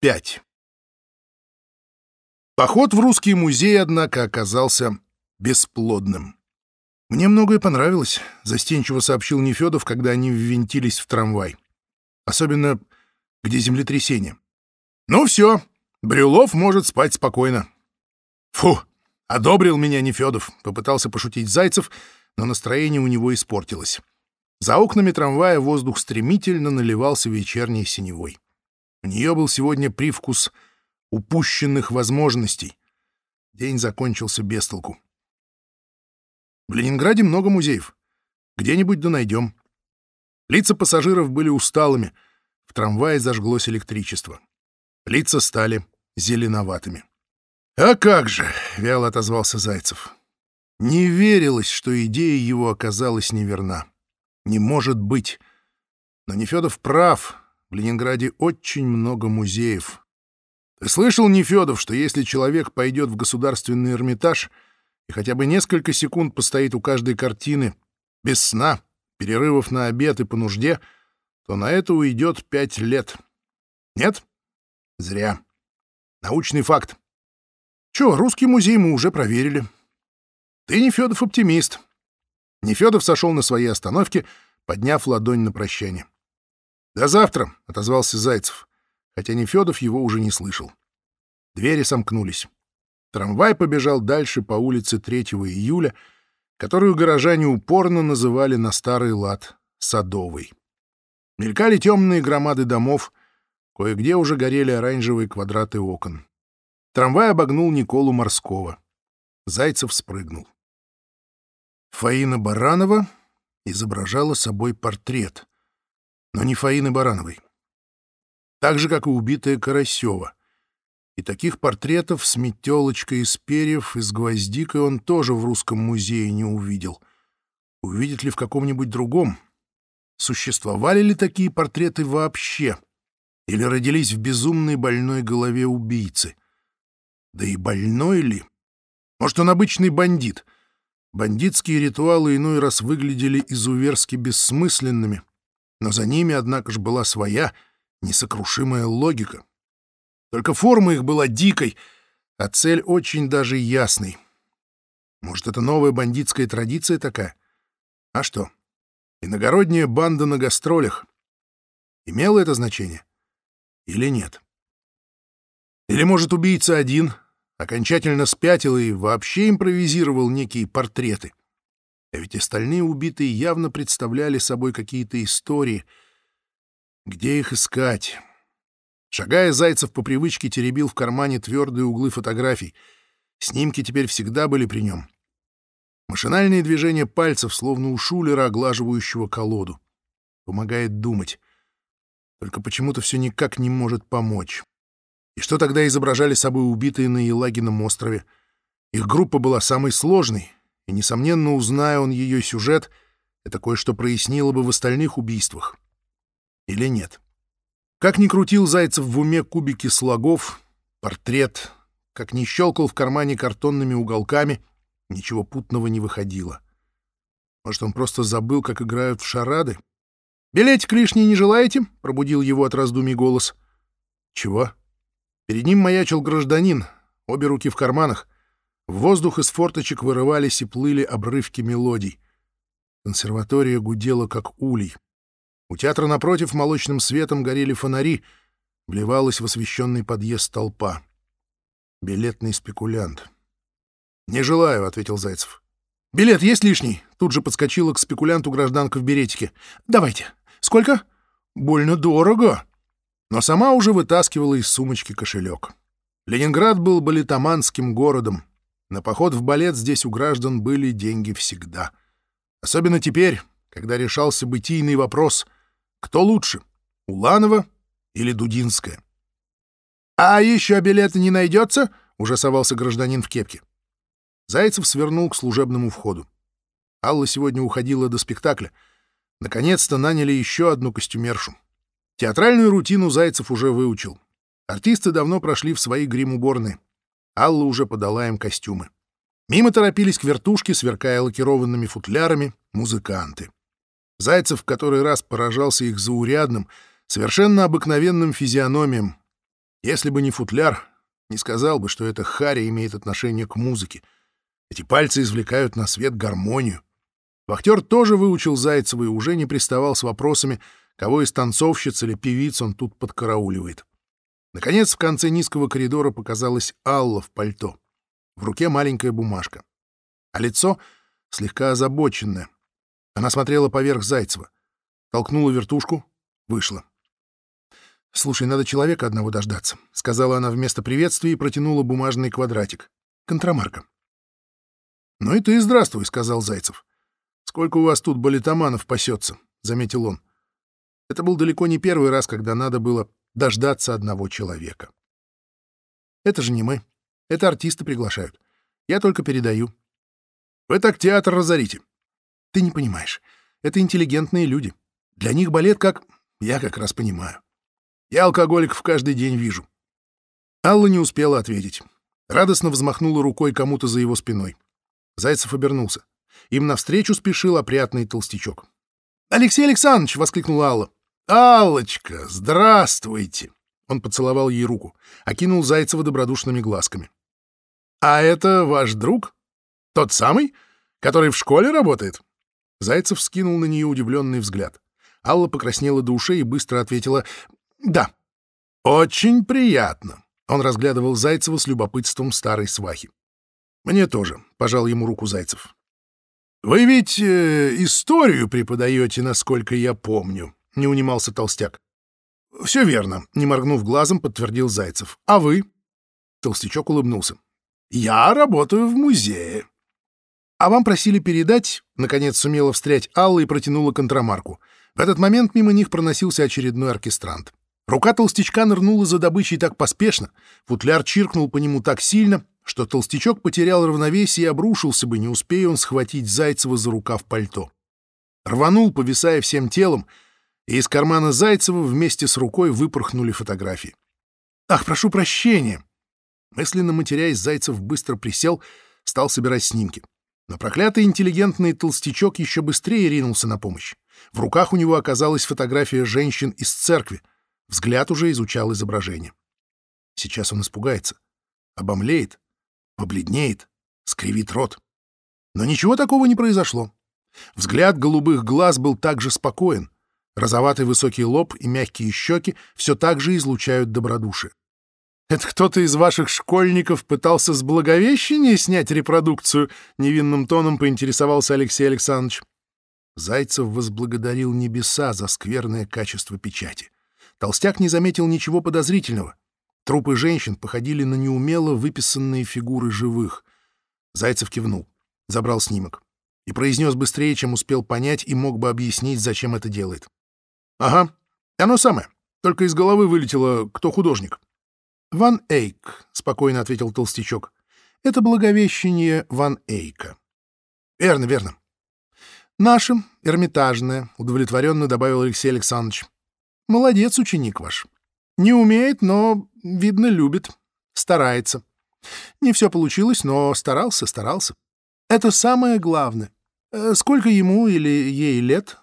5. Поход в русский музей, однако, оказался бесплодным. «Мне многое понравилось», — застенчиво сообщил Нефедов, когда они ввинтились в трамвай. «Особенно, где землетрясение». «Ну все, Брюлов может спать спокойно». «Фу, одобрил меня Нефедов», — попытался пошутить Зайцев, но настроение у него испортилось. За окнами трамвая воздух стремительно наливался вечерней синевой. Нее был сегодня привкус упущенных возможностей. День закончился без толку. В Ленинграде много музеев. Где-нибудь да найдем. Лица пассажиров были усталыми. В трамвае зажглось электричество. Лица стали зеленоватыми. «А как же!» — вяло отозвался Зайцев. Не верилось, что идея его оказалась неверна. Не может быть. Но Нефедов прав. В Ленинграде очень много музеев. Ты слышал, Нефедов, что если человек пойдет в государственный Эрмитаж и хотя бы несколько секунд постоит у каждой картины, без сна, перерывов на обед и по нужде, то на это уйдет пять лет. Нет? Зря. Научный факт. Че, русский музей мы уже проверили. Ты, Нефедов, оптимист. Нефедов сошел на своей остановке, подняв ладонь на прощание. «До завтра», — отозвался Зайцев, хотя Нефедов его уже не слышал. Двери сомкнулись. Трамвай побежал дальше по улице 3 июля, которую горожане упорно называли на старый лад Садовой. Мелькали темные громады домов, кое-где уже горели оранжевые квадраты окон. Трамвай обогнул Николу Морского. Зайцев спрыгнул. Фаина Баранова изображала собой портрет, но не Фаины Барановой. Так же, как и убитая Карасева. И таких портретов с метелочкой из перьев и с гвоздикой он тоже в русском музее не увидел. Увидит ли в каком-нибудь другом? Существовали ли такие портреты вообще? Или родились в безумной больной голове убийцы? Да и больной ли? Может, он обычный бандит — Бандитские ритуалы иной раз выглядели изуверски бессмысленными, но за ними, однако же, была своя несокрушимая логика. Только форма их была дикой, а цель очень даже ясной. Может, это новая бандитская традиция такая? А что? Иногородняя банда на гастролях. Имело это значение? Или нет? Или, может, убийца один, окончательно спятил и вообще импровизировал некие портреты. А ведь остальные убитые явно представляли собой какие-то истории. Где их искать? Шагая, Зайцев по привычке теребил в кармане твердые углы фотографий. Снимки теперь всегда были при нем. Машинальные движения пальцев, словно у шулера, оглаживающего колоду. Помогает думать. Только почему-то все никак не может помочь. И что тогда изображали собой убитые на Елагином острове? Их группа была самой сложной, и, несомненно, узная он ее сюжет, это кое-что прояснило бы в остальных убийствах. Или нет? Как ни крутил Зайцев в уме кубики слогов, портрет, как ни щелкал в кармане картонными уголками, ничего путного не выходило. Может, он просто забыл, как играют в шарады? «Билетик лишний не желаете?» — пробудил его от раздумий голос. «Чего?» Перед ним маячил гражданин, обе руки в карманах. В воздух из форточек вырывались и плыли обрывки мелодий. Консерватория гудела, как улей. У театра напротив молочным светом горели фонари, вливалась в освещенный подъезд толпа. Билетный спекулянт. «Не желаю», — ответил Зайцев. «Билет есть лишний?» Тут же подскочила к спекулянту гражданка в беретике. «Давайте. Сколько?» «Больно дорого» но сама уже вытаскивала из сумочки кошелек. Ленинград был балетоманским городом. На поход в балет здесь у граждан были деньги всегда. Особенно теперь, когда решался бытийный вопрос «Кто лучше, Уланова или Дудинская?» «А еще билета не найдется?» — ужасовался гражданин в кепке. Зайцев свернул к служебному входу. Алла сегодня уходила до спектакля. Наконец-то наняли еще одну костюмершу. Театральную рутину Зайцев уже выучил. Артисты давно прошли в свои грим-уборные. Алла уже подала им костюмы. Мимо торопились к вертушке, сверкая лакированными футлярами, музыканты. Зайцев в который раз поражался их заурядным, совершенно обыкновенным физиономиям. Если бы не футляр, не сказал бы, что это Харри имеет отношение к музыке. Эти пальцы извлекают на свет гармонию. Вахтер тоже выучил Зайцева и уже не приставал с вопросами, кого из танцовщиц или певиц он тут подкарауливает. Наконец, в конце низкого коридора показалась Алла в пальто. В руке маленькая бумажка. А лицо слегка озабоченное. Она смотрела поверх Зайцева. Толкнула вертушку, вышла. «Слушай, надо человека одного дождаться», — сказала она вместо приветствия и протянула бумажный квадратик. «Контрамарка». «Ну и ты здравствуй», — сказал Зайцев. «Сколько у вас тут балетоманов пасется», — заметил он. Это был далеко не первый раз, когда надо было дождаться одного человека. «Это же не мы. Это артисты приглашают. Я только передаю». «Вы так театр разорите». «Ты не понимаешь. Это интеллигентные люди. Для них балет как... Я как раз понимаю. Я алкоголиков каждый день вижу». Алла не успела ответить. Радостно взмахнула рукой кому-то за его спиной. Зайцев обернулся. Им навстречу спешил опрятный толстячок. «Алексей Александрович!» — воскликнула Алла. «Аллочка, здравствуйте!» Он поцеловал ей руку, окинул Зайцева добродушными глазками. «А это ваш друг? Тот самый, который в школе работает?» Зайцев скинул на нее удивленный взгляд. Алла покраснела до ушей и быстро ответила «Да». «Очень приятно», — он разглядывал Зайцева с любопытством старой свахи. «Мне тоже», — пожал ему руку Зайцев. «Вы ведь э, историю преподаете, насколько я помню», — не унимался толстяк. «Все верно», — не моргнув глазом, подтвердил Зайцев. «А вы?» Толстячок улыбнулся. «Я работаю в музее». «А вам просили передать...» — наконец сумела встрять Алла и протянула контрамарку. В этот момент мимо них проносился очередной оркестрант. Рука толстячка нырнула за добычей так поспешно, футляр чиркнул по нему так сильно, что толстячок потерял равновесие и обрушился бы, не успея он схватить Зайцева за рукав пальто. Рванул, повисая всем телом, и из кармана Зайцева вместе с рукой выпорхнули фотографии. «Ах, прошу прощения!» Мысленно матерясь, Зайцев быстро присел, стал собирать снимки. Но проклятый интеллигентный толстячок еще быстрее ринулся на помощь. В руках у него оказалась фотография женщин из церкви. Взгляд уже изучал изображение. Сейчас он испугается, обомлеет, побледнеет, скривит рот. Но ничего такого не произошло. Взгляд голубых глаз был также спокоен. Розоватый высокий лоб и мягкие щеки все так же излучают добродушие. «Это кто-то из ваших школьников пытался с Благовещения снять репродукцию?» — невинным тоном поинтересовался Алексей Александрович. Зайцев возблагодарил небеса за скверное качество печати. Толстяк не заметил ничего подозрительного. Трупы женщин походили на неумело выписанные фигуры живых. Зайцев кивнул, забрал снимок и произнес быстрее, чем успел понять и мог бы объяснить, зачем это делает. «Ага, оно самое. Только из головы вылетело, кто художник». «Ван Эйк», — спокойно ответил толстячок. «Это благовещение Ван Эйка». «Верно, верно». «Нашим, эрмитажное», — удовлетворенно добавил Алексей Александрович. «Молодец, ученик ваш. Не умеет, но, видно, любит, старается. Не все получилось, но старался, старался. Это самое главное. Э, сколько ему или ей лет?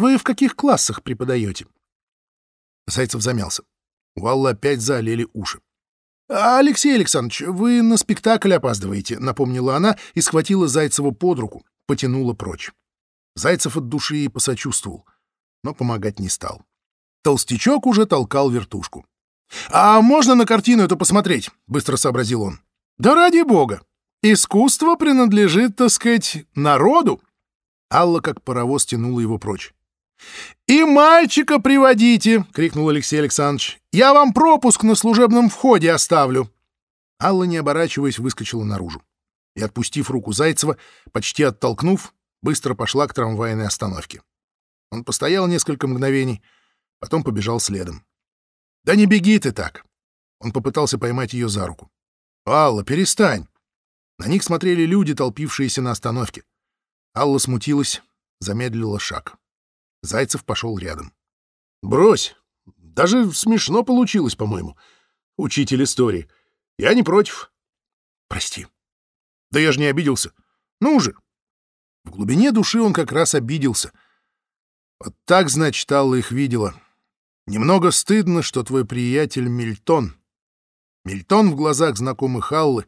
Вы в каких классах преподаете? Зайцев замялся. У Аллы опять залили уши. «Алексей Александрович, вы на спектакль опаздываете», — напомнила она и схватила Зайцева под руку, потянула прочь. Зайцев от души ей посочувствовал, но помогать не стал. Толстячок уже толкал вертушку. «А можно на картину это посмотреть?» — быстро сообразил он. «Да ради бога! Искусство принадлежит, так сказать, народу!» Алла как паровоз тянула его прочь. «И мальчика приводите!» — крикнул Алексей Александрович. «Я вам пропуск на служебном входе оставлю!» Алла, не оборачиваясь, выскочила наружу. И, отпустив руку Зайцева, почти оттолкнув, быстро пошла к трамвайной остановке. Он постоял несколько мгновений — Потом побежал следом. «Да не беги ты так!» Он попытался поймать ее за руку. «Алла, перестань!» На них смотрели люди, толпившиеся на остановке. Алла смутилась, замедлила шаг. Зайцев пошел рядом. «Брось! Даже смешно получилось, по-моему. Учитель истории. Я не против». «Прости». «Да я же не обиделся. Ну же!» В глубине души он как раз обиделся. Вот так, значит, Алла их видела. Немного стыдно, что твой приятель Мильтон Мельтон в глазах знакомых Аллы,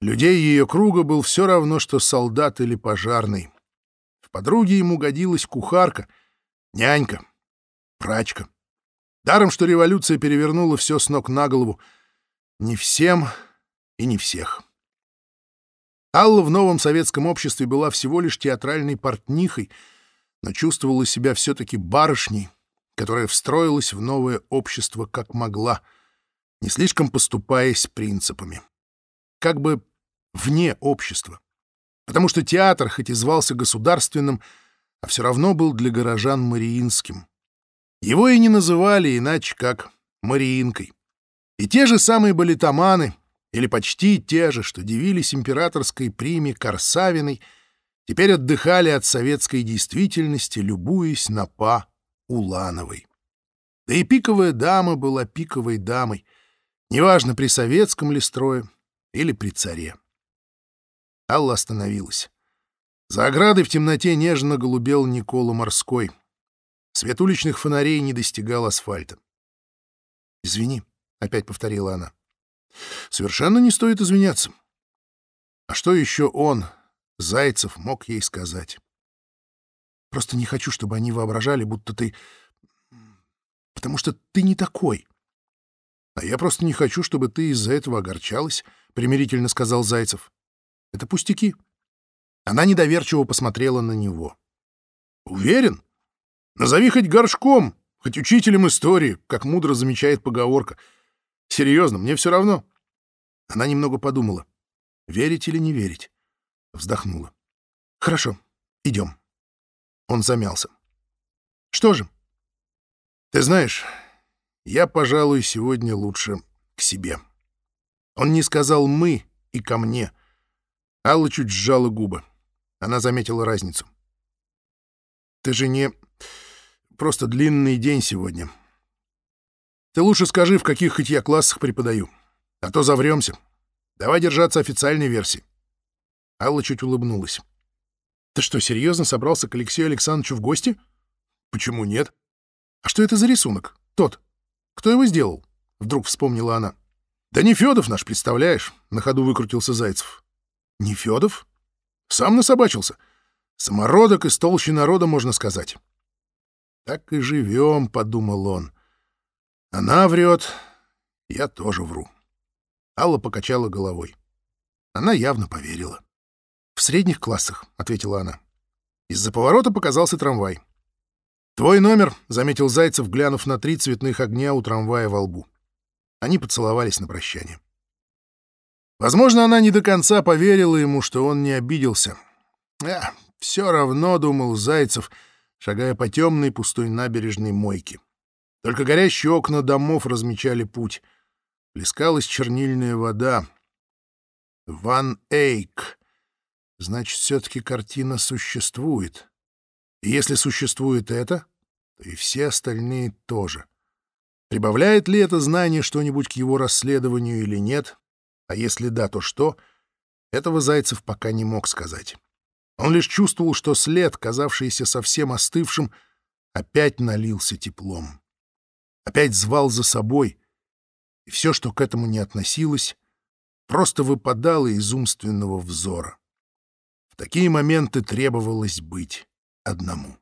людей ее круга был все равно, что солдат или пожарный. В подруге ему годилась кухарка, нянька, прачка. Даром, что революция перевернула все с ног на голову. Не всем и не всех. Алла в новом советском обществе была всего лишь театральной портнихой, но чувствовала себя все-таки барышней, которая встроилась в новое общество как могла, не слишком поступаясь принципами. Как бы вне общества. Потому что театр, хоть и звался государственным, а все равно был для горожан мариинским. Его и не называли иначе, как Мариинкой. И те же самые балетоманы, или почти те же, что дивились императорской приме Корсавиной, теперь отдыхали от советской действительности, любуясь на па Улановой. Да и пиковая дама была пиковой дамой, неважно, при советском ли строе или при царе. Алла остановилась. За оградой в темноте нежно голубел Никола Морской. Свет уличных фонарей не достигал асфальта. «Извини», — опять повторила она. Совершенно не стоит извиняться. А что еще он, Зайцев, мог ей сказать? Просто не хочу, чтобы они воображали, будто ты... Потому что ты не такой. А я просто не хочу, чтобы ты из-за этого огорчалась, — примирительно сказал Зайцев. Это пустяки. Она недоверчиво посмотрела на него. Уверен? Назови хоть горшком, хоть учителем истории, как мудро замечает поговорка — Серьезно, мне все равно. Она немного подумала. Верить или не верить? Вздохнула. Хорошо, идем. Он замялся. Что же? Ты знаешь, я, пожалуй, сегодня лучше к себе. Он не сказал «мы» и «ко мне». Алла чуть сжала губы. Она заметила разницу. Ты же не... Просто длинный день сегодня. Ты лучше скажи, в каких хоть я классах преподаю. А то завремся. Давай держаться официальной версии. Алла чуть улыбнулась. Ты что, серьезно собрался к Алексею Александровичу в гости? Почему нет? А что это за рисунок? Тот. Кто его сделал? Вдруг вспомнила она. Да не Федов наш, представляешь? На ходу выкрутился Зайцев. Не Федов? Сам насобачился. Самородок из толщи народа, можно сказать. Так и живем, подумал он. Она врет, я тоже вру. Алла покачала головой. Она явно поверила. «В средних классах», — ответила она. Из-за поворота показался трамвай. «Твой номер», — заметил Зайцев, глянув на три цветных огня у трамвая во лбу. Они поцеловались на прощание. Возможно, она не до конца поверила ему, что он не обиделся. А, все равно, — думал Зайцев, шагая по темной пустой набережной мойки. Только горящие окна домов размечали путь. Плескалась чернильная вода. Ван Эйк. Значит, все-таки картина существует. И если существует это, то и все остальные тоже. Прибавляет ли это знание что-нибудь к его расследованию или нет? А если да, то что? Этого Зайцев пока не мог сказать. Он лишь чувствовал, что след, казавшийся совсем остывшим, опять налился теплом опять звал за собой, и все, что к этому не относилось, просто выпадало из умственного взора. В такие моменты требовалось быть одному.